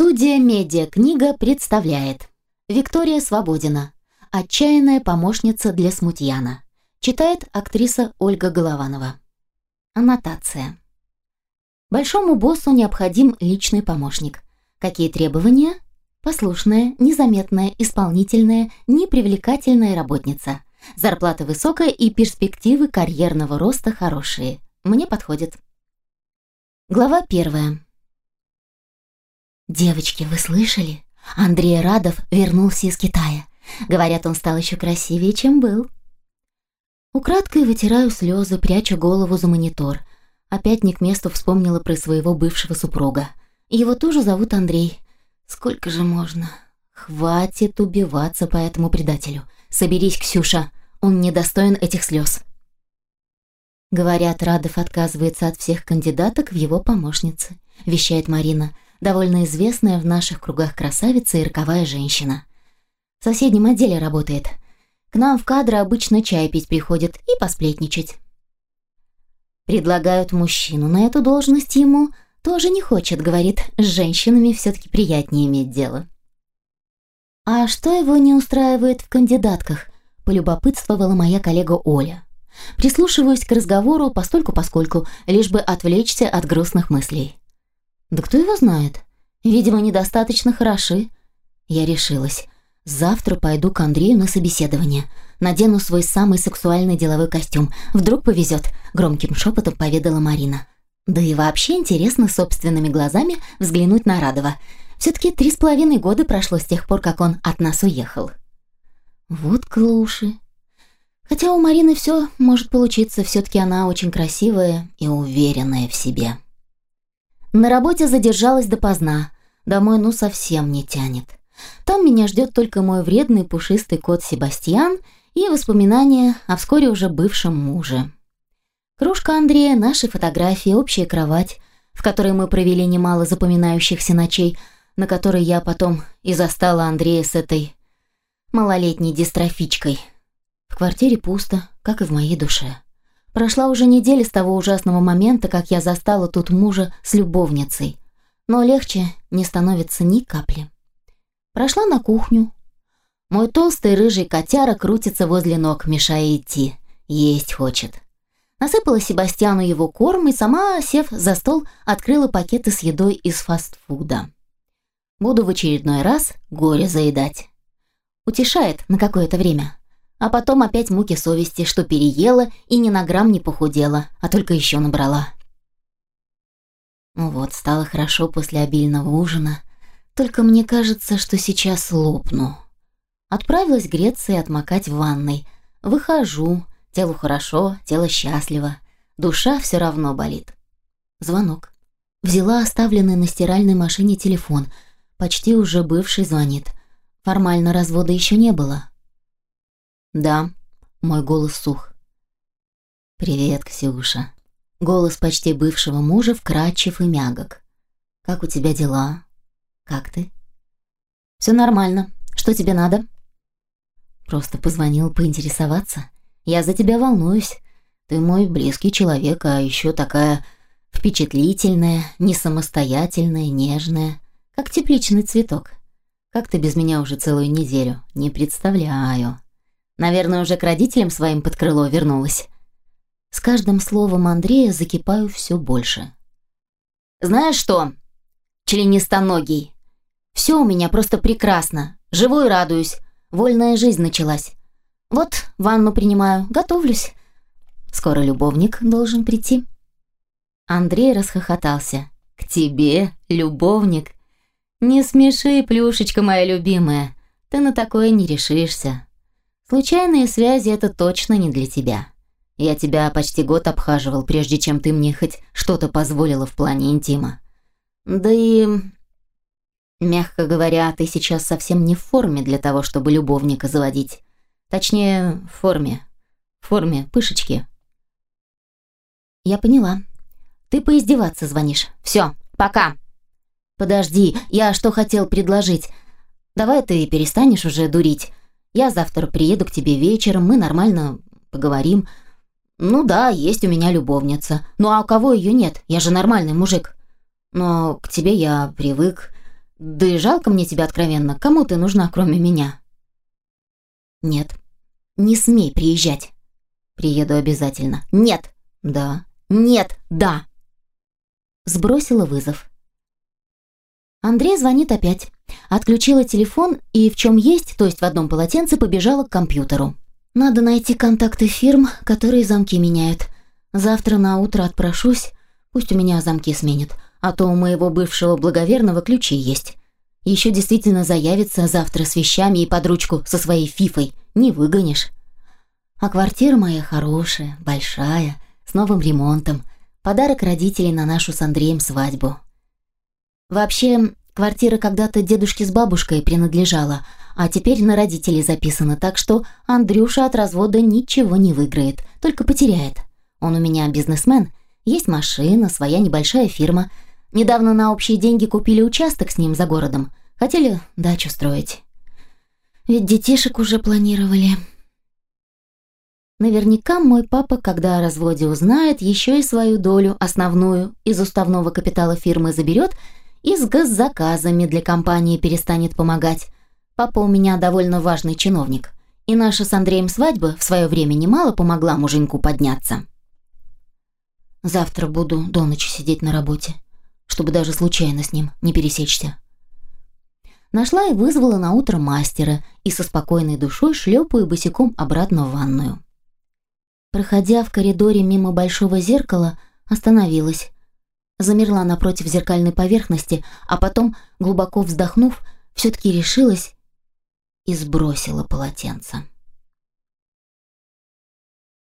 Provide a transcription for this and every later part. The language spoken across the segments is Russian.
Студия «Медиа-книга» представляет Виктория Свободина Отчаянная помощница для смутьяна Читает актриса Ольга Голованова Аннотация Большому боссу необходим личный помощник. Какие требования? Послушная, незаметная, исполнительная, непривлекательная работница. Зарплата высокая и перспективы карьерного роста хорошие. Мне подходит. Глава первая. «Девочки, вы слышали? Андрей Радов вернулся из Китая. Говорят, он стал еще красивее, чем был». Украдкой вытираю слезы, прячу голову за монитор. Опять не к месту вспомнила про своего бывшего супруга. Его тоже зовут Андрей. Сколько же можно? Хватит убиваться по этому предателю. Соберись, Ксюша. Он недостоин этих слез. Говорят, Радов отказывается от всех кандидаток в его помощницы, вещает Марина довольно известная в наших кругах красавица и роковая женщина. В соседнем отделе работает. К нам в кадры обычно чай пить приходит и посплетничать. Предлагают мужчину на эту должность ему, тоже не хочет, говорит, с женщинами все-таки приятнее иметь дело. А что его не устраивает в кандидатках, полюбопытствовала моя коллега Оля. Прислушиваюсь к разговору постольку-поскольку, лишь бы отвлечься от грустных мыслей. Да кто его знает? Видимо, недостаточно хороши. Я решилась. Завтра пойду к Андрею на собеседование. Надену свой самый сексуальный деловой костюм. Вдруг повезет, громким шепотом поведала Марина. Да и вообще интересно собственными глазами взглянуть на Радова. Все-таки три с половиной года прошло с тех пор, как он от нас уехал. Вот клуши. Хотя у Марины все может получиться, все-таки она очень красивая и уверенная в себе. На работе задержалась допоздна. Домой ну совсем не тянет. Там меня ждет только мой вредный пушистый кот Себастьян и воспоминания о вскоре уже бывшем муже. Кружка Андрея, наши фотографии, общая кровать, в которой мы провели немало запоминающихся ночей, на которой я потом и застала Андрея с этой малолетней дистрофичкой. В квартире пусто, как и в моей душе. Прошла уже неделя с того ужасного момента, как я застала тут мужа с любовницей. Но легче не становится ни капли. Прошла на кухню. Мой толстый рыжий котяра крутится возле ног, мешая идти. Есть хочет. Насыпала Себастьяну его корм и сама, сев за стол, открыла пакеты с едой из фастфуда. Буду в очередной раз горе заедать. Утешает на какое-то время. А потом опять муки совести, что переела и ни на грамм не похудела, а только еще набрала. Ну вот, стало хорошо после обильного ужина. Только мне кажется, что сейчас лопну. Отправилась греться и отмокать в ванной. Выхожу. Телу хорошо, тело счастливо. Душа все равно болит. Звонок. Взяла оставленный на стиральной машине телефон. Почти уже бывший звонит. Формально развода еще не было. «Да», — мой голос сух. «Привет, Ксюша». Голос почти бывшего мужа вкрадчив и мягок. «Как у тебя дела? Как ты?» «Все нормально. Что тебе надо?» «Просто позвонил поинтересоваться. Я за тебя волнуюсь. Ты мой близкий человек, а еще такая впечатлительная, не самостоятельная, нежная, как тепличный цветок. Как ты без меня уже целую неделю? Не представляю». Наверное, уже к родителям своим под крыло вернулась. С каждым словом Андрея закипаю все больше. «Знаешь что, членистоногий, все у меня просто прекрасно. Живу и радуюсь. Вольная жизнь началась. Вот, ванну принимаю, готовлюсь. Скоро любовник должен прийти». Андрей расхохотался. «К тебе, любовник? Не смеши, плюшечка моя любимая. Ты на такое не решишься. Случайные связи — это точно не для тебя. Я тебя почти год обхаживал, прежде чем ты мне хоть что-то позволила в плане интима. Да и... Мягко говоря, ты сейчас совсем не в форме для того, чтобы любовника заводить. Точнее, в форме. В форме пышечки. Я поняла. Ты поиздеваться звонишь. Все, пока. Подожди, я что хотел предложить. Давай ты перестанешь уже дурить. Я завтра приеду к тебе вечером, мы нормально поговорим. Ну да, есть у меня любовница. Ну а у кого ее нет? Я же нормальный мужик. Но к тебе я привык. Да и жалко мне тебя откровенно. Кому ты нужна, кроме меня? Нет. Не смей приезжать. Приеду обязательно. Нет. Да. Нет. Да. Сбросила вызов. Андрей звонит опять. Отключила телефон и в чем есть, то есть в одном полотенце, побежала к компьютеру. Надо найти контакты фирм, которые замки меняют. Завтра на утро отпрошусь, пусть у меня замки сменят, а то у моего бывшего благоверного ключи есть. Еще действительно заявится завтра с вещами и под ручку со своей фифой. Не выгонишь. А квартира моя хорошая, большая, с новым ремонтом. Подарок родителей на нашу с Андреем свадьбу. Вообще, квартира когда-то дедушке с бабушкой принадлежала, а теперь на родителей записана, так что Андрюша от развода ничего не выиграет, только потеряет. Он у меня бизнесмен, есть машина, своя небольшая фирма. Недавно на общие деньги купили участок с ним за городом. Хотели дачу строить. Ведь детишек уже планировали. Наверняка мой папа, когда о разводе узнает, еще и свою долю, основную, из уставного капитала фирмы заберет и с госзаказами для компании перестанет помогать. Папа у меня довольно важный чиновник. И наша с Андреем свадьба в свое время немало помогла муженьку подняться. Завтра буду до ночи сидеть на работе, чтобы даже случайно с ним не пересечься. Нашла и вызвала на утро мастера и со спокойной душой шлепаю босиком обратно в ванную. Проходя в коридоре мимо большого зеркала, остановилась. Замерла напротив зеркальной поверхности, а потом, глубоко вздохнув, все-таки решилась и сбросила полотенце.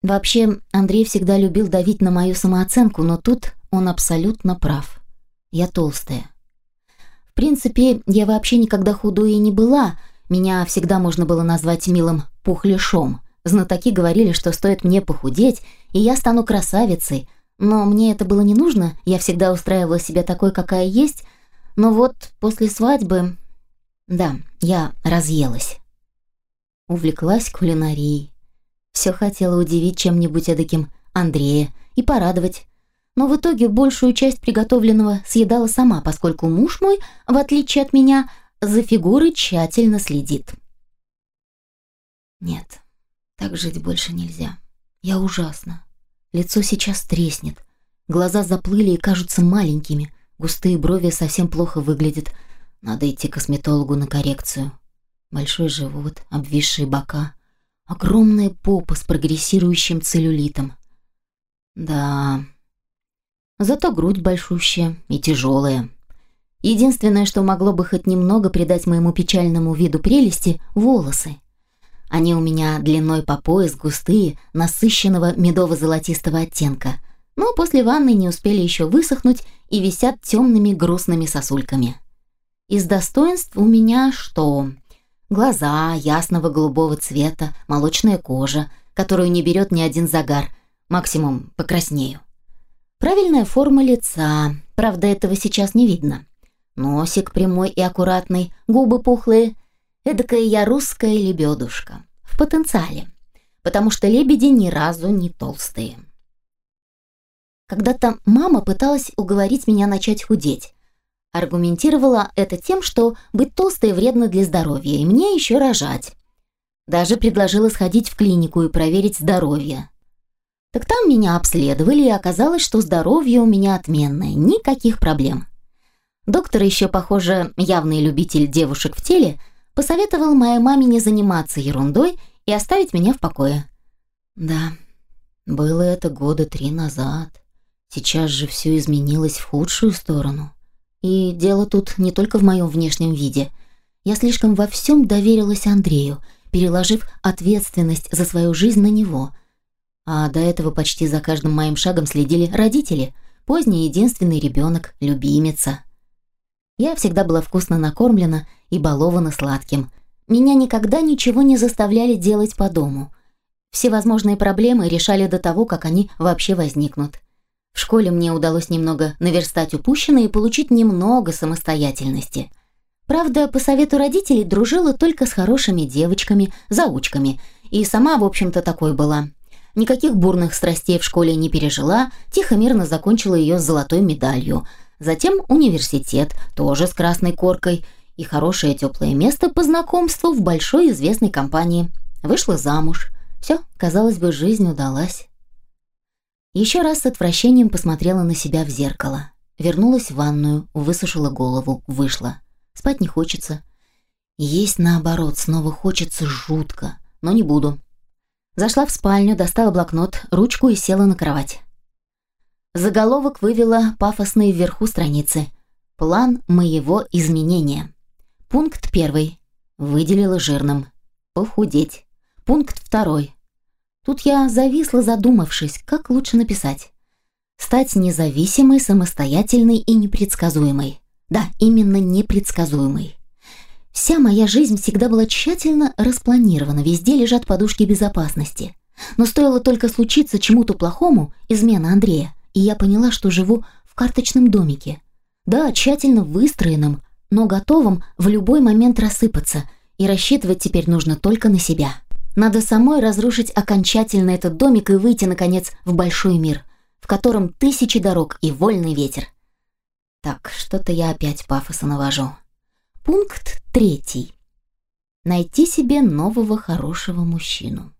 Вообще, Андрей всегда любил давить на мою самооценку, но тут он абсолютно прав. Я толстая. В принципе, я вообще никогда худой и не была. Меня всегда можно было назвать милым пухляшом. Знатоки говорили, что стоит мне похудеть, и я стану красавицей. Но мне это было не нужно, я всегда устраивала себя такой, какая есть. Но вот после свадьбы... Да, я разъелась. Увлеклась кулинарией все хотела удивить чем-нибудь эдаким Андрея и порадовать. Но в итоге большую часть приготовленного съедала сама, поскольку муж мой, в отличие от меня, за фигурой тщательно следит. Нет, так жить больше нельзя. Я ужасно. Лицо сейчас треснет. Глаза заплыли и кажутся маленькими. Густые брови совсем плохо выглядят. Надо идти к косметологу на коррекцию. Большой живот, обвисшие бока. Огромная попа с прогрессирующим целлюлитом. Да, зато грудь большущая и тяжелая. Единственное, что могло бы хоть немного придать моему печальному виду прелести – волосы. Они у меня длиной по пояс, густые, насыщенного медово-золотистого оттенка, но после ванны не успели еще высохнуть и висят темными грустными сосульками. Из достоинств у меня что? Глаза ясного голубого цвета, молочная кожа, которую не берет ни один загар, максимум покраснею. Правильная форма лица, правда, этого сейчас не видно. Носик прямой и аккуратный, губы пухлые. Эдакая я русская лебедушка. В потенциале. Потому что лебеди ни разу не толстые. Когда-то мама пыталась уговорить меня начать худеть, Аргументировала это тем, что быть толстой вредно для здоровья, и мне еще рожать. Даже предложила сходить в клинику и проверить здоровье. Так там меня обследовали, и оказалось, что здоровье у меня отменное, никаких проблем. Доктор еще, похоже, явный любитель девушек в теле, посоветовал моей маме не заниматься ерундой и оставить меня в покое. Да, было это года три назад. Сейчас же все изменилось в худшую сторону. И дело тут не только в моем внешнем виде. Я слишком во всем доверилась Андрею, переложив ответственность за свою жизнь на него. А до этого почти за каждым моим шагом следили родители, поздний единственный ребенок, любимица. Я всегда была вкусно накормлена и балована сладким. Меня никогда ничего не заставляли делать по дому. Все возможные проблемы решали до того, как они вообще возникнут. В школе мне удалось немного наверстать упущенное и получить немного самостоятельности. Правда, по совету родителей дружила только с хорошими девочками, заучками, и сама, в общем-то, такой была. Никаких бурных страстей в школе не пережила, тихо-мирно закончила ее с золотой медалью. Затем университет, тоже с красной коркой, и хорошее теплое место по знакомству в большой известной компании. Вышла замуж. Все, казалось бы, жизнь удалась. Еще раз с отвращением посмотрела на себя в зеркало. Вернулась в ванную, высушила голову, вышла. Спать не хочется. Есть наоборот, снова хочется жутко, но не буду. Зашла в спальню, достала блокнот, ручку и села на кровать. Заголовок вывела пафосный вверху страницы. План моего изменения. Пункт первый. Выделила жирным. Похудеть. Пункт второй. Тут я зависла, задумавшись, как лучше написать. Стать независимой, самостоятельной и непредсказуемой. Да, именно непредсказуемой. Вся моя жизнь всегда была тщательно распланирована, везде лежат подушки безопасности. Но стоило только случиться чему-то плохому, измена Андрея, и я поняла, что живу в карточном домике. Да, тщательно выстроенном, но готовым в любой момент рассыпаться, и рассчитывать теперь нужно только на себя. Надо самой разрушить окончательно этот домик и выйти, наконец, в большой мир, в котором тысячи дорог и вольный ветер. Так, что-то я опять пафоса навожу. Пункт третий. Найти себе нового хорошего мужчину.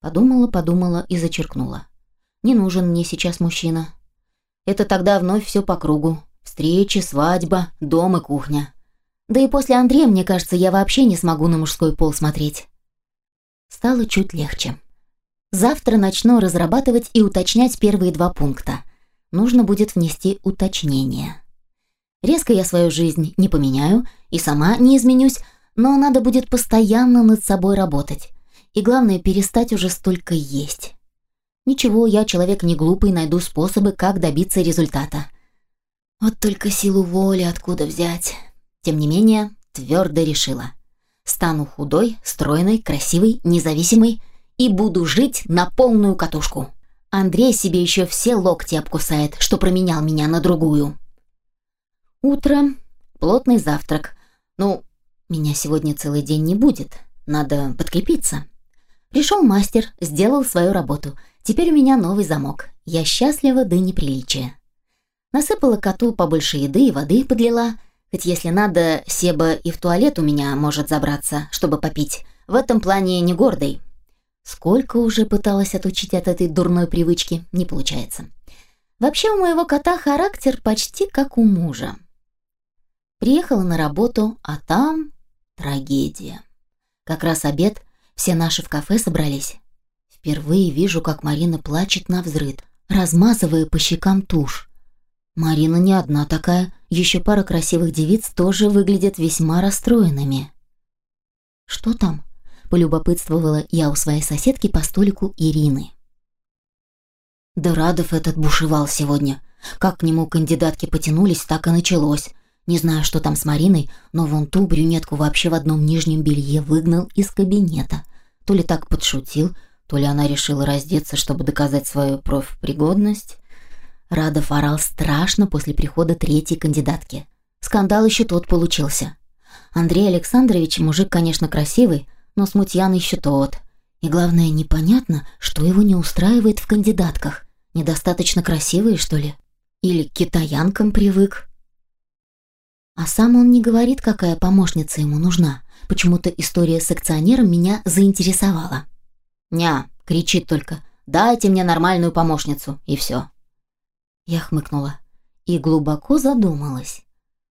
Подумала, подумала и зачеркнула. Не нужен мне сейчас мужчина. Это тогда вновь все по кругу. Встречи, свадьба, дом и кухня. Да и после Андрея, мне кажется, я вообще не смогу на мужской пол смотреть. Стало чуть легче. Завтра начну разрабатывать и уточнять первые два пункта. Нужно будет внести уточнение. Резко я свою жизнь не поменяю и сама не изменюсь, но надо будет постоянно над собой работать. И главное, перестать уже столько есть. Ничего, я человек не глупый, найду способы, как добиться результата. Вот только силу воли откуда взять. Тем не менее, твердо решила. Стану худой, стройной, красивой, независимой и буду жить на полную катушку. Андрей себе еще все локти обкусает, что променял меня на другую. Утро, плотный завтрак. Ну, меня сегодня целый день не будет, надо подкрепиться. Пришел мастер, сделал свою работу. Теперь у меня новый замок. Я счастлива до неприличия. Насыпала коту побольше еды и воды подлила. Хоть если надо, Себа и в туалет у меня может забраться, чтобы попить. В этом плане не гордый. Сколько уже пыталась отучить от этой дурной привычки, не получается. Вообще у моего кота характер почти как у мужа. Приехала на работу, а там трагедия. Как раз обед, все наши в кафе собрались. Впервые вижу, как Марина плачет на взрыд, размазывая по щекам тушь. Марина не одна такая, еще пара красивых девиц тоже выглядят весьма расстроенными. «Что там?» – полюбопытствовала я у своей соседки по столику Ирины. Дорадов этот бушевал сегодня. Как к нему кандидатки потянулись, так и началось. Не знаю, что там с Мариной, но вон ту брюнетку вообще в одном нижнем белье выгнал из кабинета. То ли так подшутил, то ли она решила раздеться, чтобы доказать свою профпригодность. Радов орал страшно после прихода третьей кандидатки. Скандал еще тот получился. Андрей Александрович мужик, конечно, красивый, но смутьян еще тот. И главное, непонятно, что его не устраивает в кандидатках. Недостаточно красивые, что ли? Или к китаянкам привык? А сам он не говорит, какая помощница ему нужна. Почему-то история с акционером меня заинтересовала. «Ня!» — кричит только. «Дайте мне нормальную помощницу!» И все. Я хмыкнула и глубоко задумалась.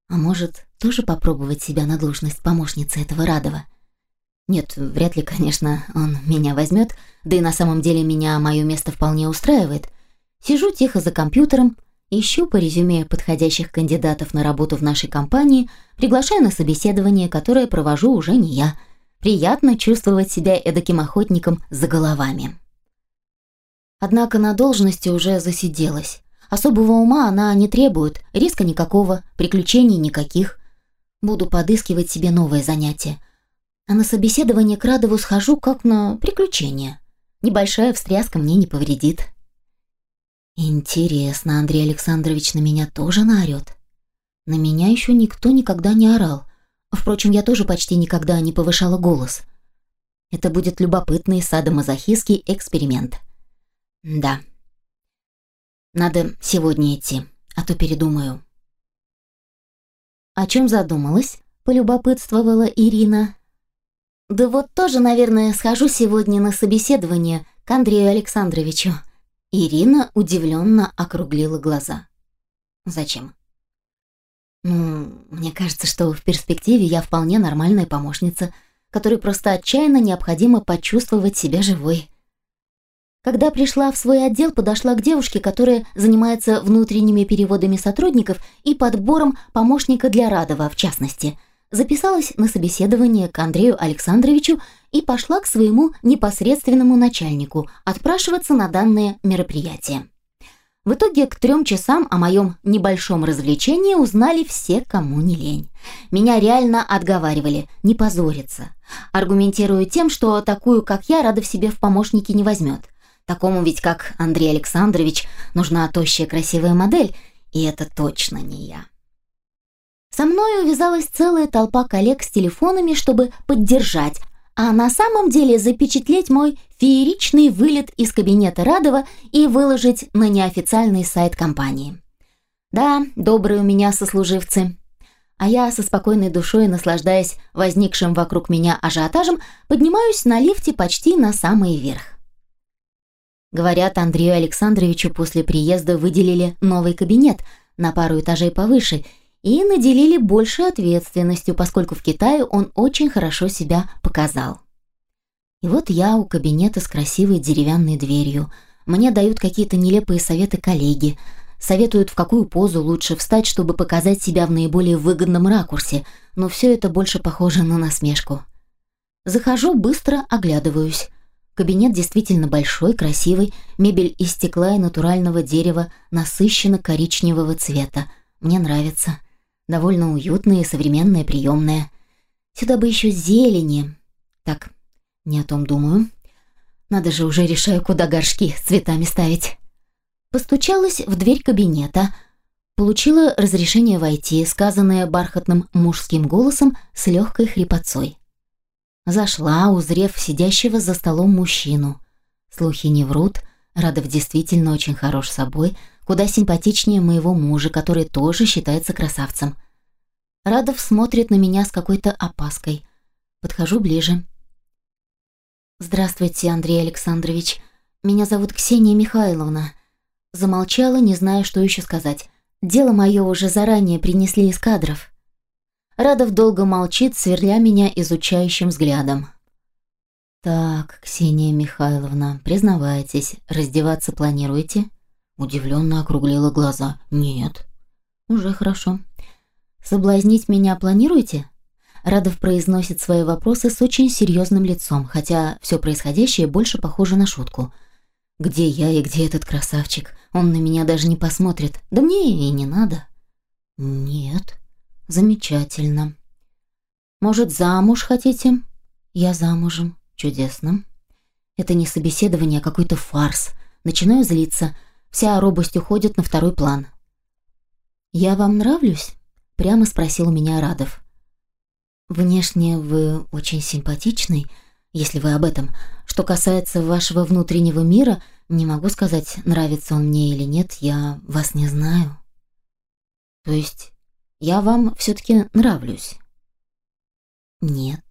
А может, тоже попробовать себя на должность помощницы этого Радова? Нет, вряд ли, конечно, он меня возьмет, да и на самом деле меня мое место вполне устраивает. Сижу тихо за компьютером, ищу по резюме подходящих кандидатов на работу в нашей компании, приглашаю на собеседование, которое провожу уже не я. Приятно чувствовать себя эдаким охотником за головами. Однако на должности уже засиделась. Особого ума она не требует, риска никакого, приключений никаких. Буду подыскивать себе новое занятие. А на собеседование к Радову схожу как на приключение. Небольшая встряска мне не повредит. Интересно, Андрей Александрович на меня тоже наорет? На меня еще никто никогда не орал. Впрочем, я тоже почти никогда не повышала голос. Это будет любопытный садомазохистский эксперимент. Да, надо сегодня идти, а то передумаю. «О чем задумалась?» – полюбопытствовала Ирина. «Да вот тоже, наверное, схожу сегодня на собеседование к Андрею Александровичу». Ирина удивленно округлила глаза. «Зачем?» «Ну, мне кажется, что в перспективе я вполне нормальная помощница, которой просто отчаянно необходимо почувствовать себя живой». Когда пришла в свой отдел, подошла к девушке, которая занимается внутренними переводами сотрудников и подбором помощника для Радова, в частности. Записалась на собеседование к Андрею Александровичу и пошла к своему непосредственному начальнику отпрашиваться на данное мероприятие. В итоге к трем часам о моем небольшом развлечении узнали все, кому не лень. Меня реально отговаривали не позориться, аргументируя тем, что такую, как я, Рада в себе в помощники не возьмет – Такому ведь, как Андрей Александрович, нужна тощая красивая модель, и это точно не я. Со мной увязалась целая толпа коллег с телефонами, чтобы поддержать, а на самом деле запечатлеть мой фееричный вылет из кабинета Радова и выложить на неофициальный сайт компании. Да, добрые у меня сослуживцы. А я со спокойной душой, наслаждаясь возникшим вокруг меня ажиотажем, поднимаюсь на лифте почти на самый верх. Говорят, Андрею Александровичу после приезда выделили новый кабинет на пару этажей повыше и наделили большей ответственностью, поскольку в Китае он очень хорошо себя показал. И вот я у кабинета с красивой деревянной дверью. Мне дают какие-то нелепые советы коллеги. Советуют, в какую позу лучше встать, чтобы показать себя в наиболее выгодном ракурсе, но все это больше похоже на насмешку. Захожу, быстро оглядываюсь. Кабинет действительно большой, красивый, мебель из стекла и натурального дерева, насыщенно коричневого цвета. Мне нравится. Довольно уютная и современная приемная. Сюда бы еще зелени. Так, не о том думаю. Надо же, уже решаю, куда горшки с цветами ставить. Постучалась в дверь кабинета. Получила разрешение войти, сказанное бархатным мужским голосом с легкой хрипотцой. Зашла, узрев сидящего за столом мужчину. Слухи не врут, Радов действительно очень хорош собой, куда симпатичнее моего мужа, который тоже считается красавцем. Радов смотрит на меня с какой-то опаской. Подхожу ближе. «Здравствуйте, Андрей Александрович. Меня зовут Ксения Михайловна». Замолчала, не зная, что еще сказать. Дело мое уже заранее принесли из кадров. Радов долго молчит, сверля меня изучающим взглядом. «Так, Ксения Михайловна, признавайтесь, раздеваться планируете?» Удивленно округлила глаза. «Нет». «Уже хорошо. Соблазнить меня планируете?» Радов произносит свои вопросы с очень серьезным лицом, хотя все происходящее больше похоже на шутку. «Где я и где этот красавчик? Он на меня даже не посмотрит. Да мне и не надо». «Нет», Замечательно. Может, замуж хотите? Я замужем. Чудесно. Это не собеседование, а какой-то фарс. Начинаю злиться. Вся робость уходит на второй план. «Я вам нравлюсь?» — прямо спросил меня Радов. «Внешне вы очень симпатичный, если вы об этом. Что касается вашего внутреннего мира, не могу сказать, нравится он мне или нет, я вас не знаю». «То есть я вам все-таки нравлюсь?» «Нет».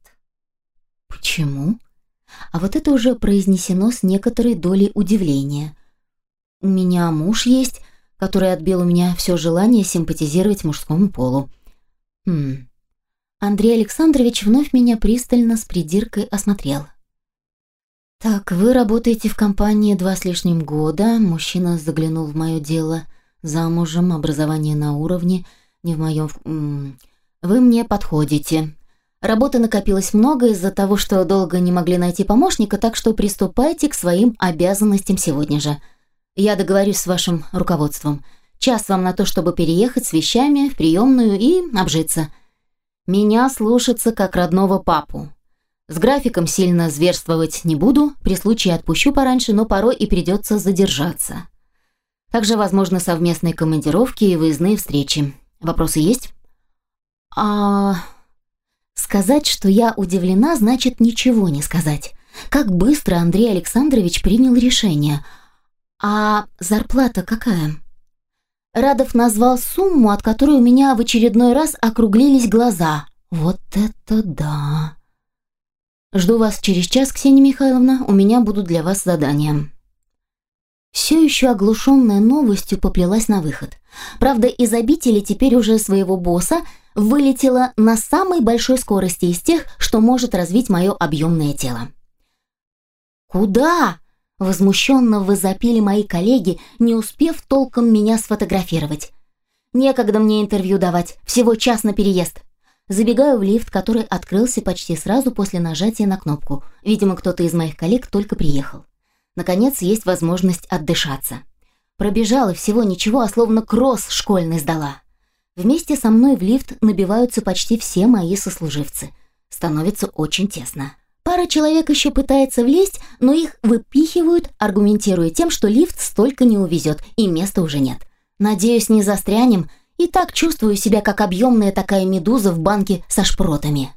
«Почему?» А вот это уже произнесено с некоторой долей удивления. «У меня муж есть, который отбил у меня все желание симпатизировать мужскому полу». «Хм...» Андрей Александрович вновь меня пристально с придиркой осмотрел. «Так, вы работаете в компании два с лишним года, мужчина заглянул в мое дело, замужем, образование на уровне, не в моем... Вы мне подходите. Работы накопилось много из-за того, что долго не могли найти помощника, так что приступайте к своим обязанностям сегодня же. Я договорюсь с вашим руководством. Час вам на то, чтобы переехать с вещами в приемную и обжиться. Меня слушаться как родного папу. С графиком сильно зверствовать не буду, при случае отпущу пораньше, но порой и придется задержаться. Также возможны совместные командировки и выездные встречи. Вопросы есть? А... Сказать, что я удивлена, значит ничего не сказать. Как быстро Андрей Александрович принял решение. А зарплата какая? Радов назвал сумму, от которой у меня в очередной раз округлились глаза. Вот это да! Жду вас через час, Ксения Михайловна, у меня будут для вас задания. Все еще оглушенная новостью поплелась на выход. Правда, из обители теперь уже своего босса вылетела на самой большой скорости из тех, что может развить мое объемное тело. «Куда?» – возмущенно возопили мои коллеги, не успев толком меня сфотографировать. «Некогда мне интервью давать, всего час на переезд». Забегаю в лифт, который открылся почти сразу после нажатия на кнопку. Видимо, кто-то из моих коллег только приехал. Наконец, есть возможность отдышаться. Пробежала всего ничего, а словно кросс школьный сдала. Вместе со мной в лифт набиваются почти все мои сослуживцы. Становится очень тесно. Пара человек еще пытается влезть, но их выпихивают, аргументируя тем, что лифт столько не увезет и места уже нет. Надеюсь, не застрянем, и так чувствую себя, как объемная такая медуза в банке со шпротами.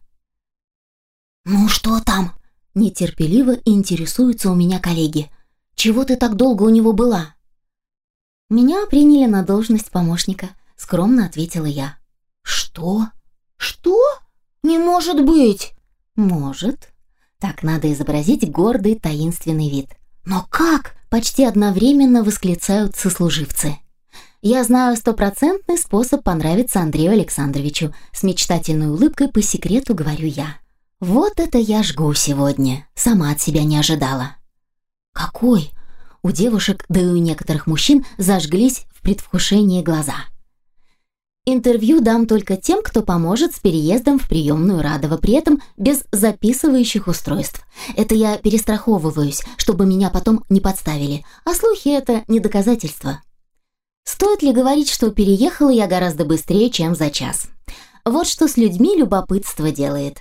«Ну что там?» – нетерпеливо интересуются у меня коллеги. «Чего ты так долго у него была?» «Меня приняли на должность помощника», – скромно ответила я. «Что? Что? Не может быть!» «Может», так надо изобразить гордый таинственный вид. Но как? Почти одновременно восклицают сослуживцы. Я знаю стопроцентный способ понравиться Андрею Александровичу. С мечтательной улыбкой по секрету говорю я. Вот это я жгу сегодня. Сама от себя не ожидала. Какой? У девушек, да и у некоторых мужчин зажглись в предвкушении глаза. Интервью дам только тем, кто поможет с переездом в приемную Радова, при этом без записывающих устройств. Это я перестраховываюсь, чтобы меня потом не подставили, а слухи — это не доказательство. Стоит ли говорить, что переехала я гораздо быстрее, чем за час? Вот что с людьми любопытство делает.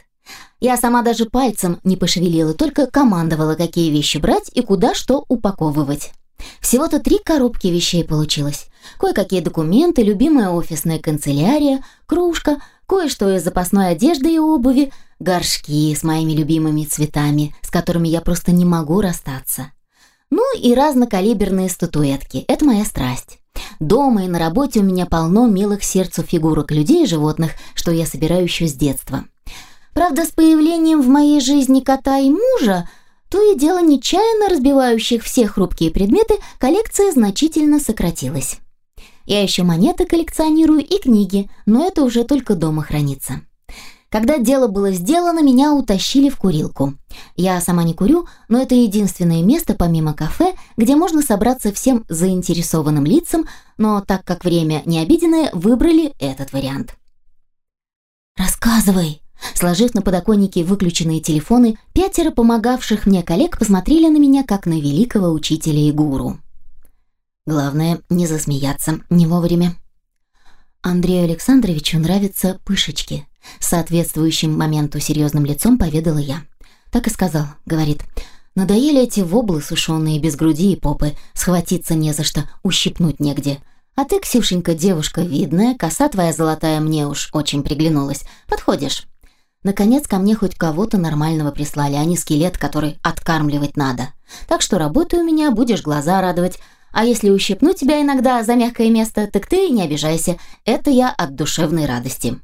Я сама даже пальцем не пошевелила, только командовала, какие вещи брать и куда что упаковывать. Всего-то три коробки вещей получилось. Кое-какие документы, любимая офисная канцелярия, кружка, кое-что из запасной одежды и обуви, горшки с моими любимыми цветами, с которыми я просто не могу расстаться. Ну и разнокалиберные статуэтки. Это моя страсть. Дома и на работе у меня полно милых сердцу фигурок людей и животных, что я собираю еще с детства. Правда, с появлением в моей жизни кота и мужа то и дело нечаянно разбивающих все хрупкие предметы, коллекция значительно сократилась. Я еще монеты коллекционирую и книги, но это уже только дома хранится. Когда дело было сделано, меня утащили в курилку. Я сама не курю, но это единственное место, помимо кафе, где можно собраться всем заинтересованным лицам, но так как время не обиденное, выбрали этот вариант. «Рассказывай!» Сложив на подоконнике выключенные телефоны, пятеро помогавших мне коллег посмотрели на меня, как на великого учителя и гуру. Главное, не засмеяться, не вовремя. Андрею Александровичу нравятся пышечки. Соответствующим моменту серьезным лицом поведала я. Так и сказал, говорит. Надоели эти воблы сушеные без груди и попы, схватиться не за что, ущипнуть негде. А ты, Ксюшенька, девушка видная, коса твоя золотая мне уж очень приглянулась. Подходишь. Наконец ко мне хоть кого-то нормального прислали, а не скелет, который откармливать надо. Так что работай у меня, будешь глаза радовать. А если ущипну тебя иногда за мягкое место, так ты не обижайся. Это я от душевной радости.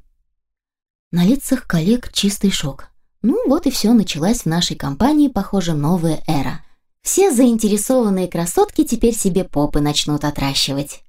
На лицах коллег чистый шок. Ну вот и все, началась в нашей компании, похоже, новая эра. Все заинтересованные красотки теперь себе попы начнут отращивать.